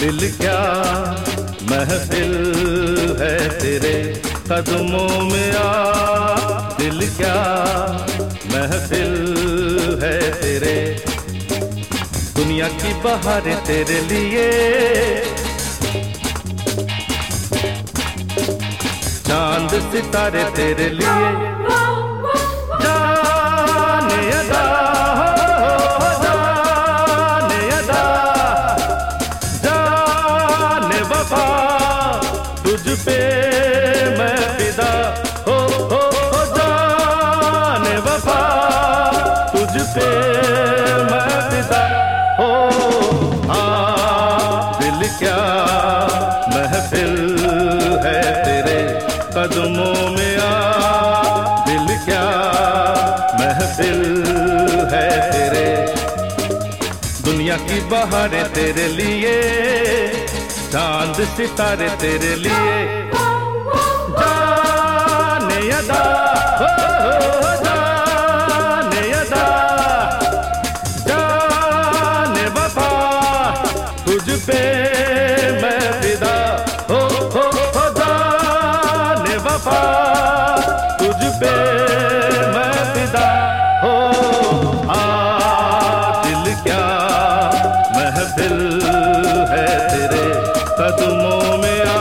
दिल क्या महफिल है तेरे कदमों में आ। दिल क्या महफिल है तेरे। दुनिया की बहारें तेरे लिए। चाँद सितारे तेरे लिए। पे मैं फिदा हो हो हो, जाने वफा। तुझ पे मैं फिदा हो, आ, दिल क्या महफिल है तेरे कदमों में आ। दिल क्या महफिल है तेरे। दुनिया की बहारें तेरे लिए चाँद सितारे तेरे लिए। जाने अदा हो, जाने अदा। जाने तुझ पे मैं हो हो हो जाने तुझ पे में आ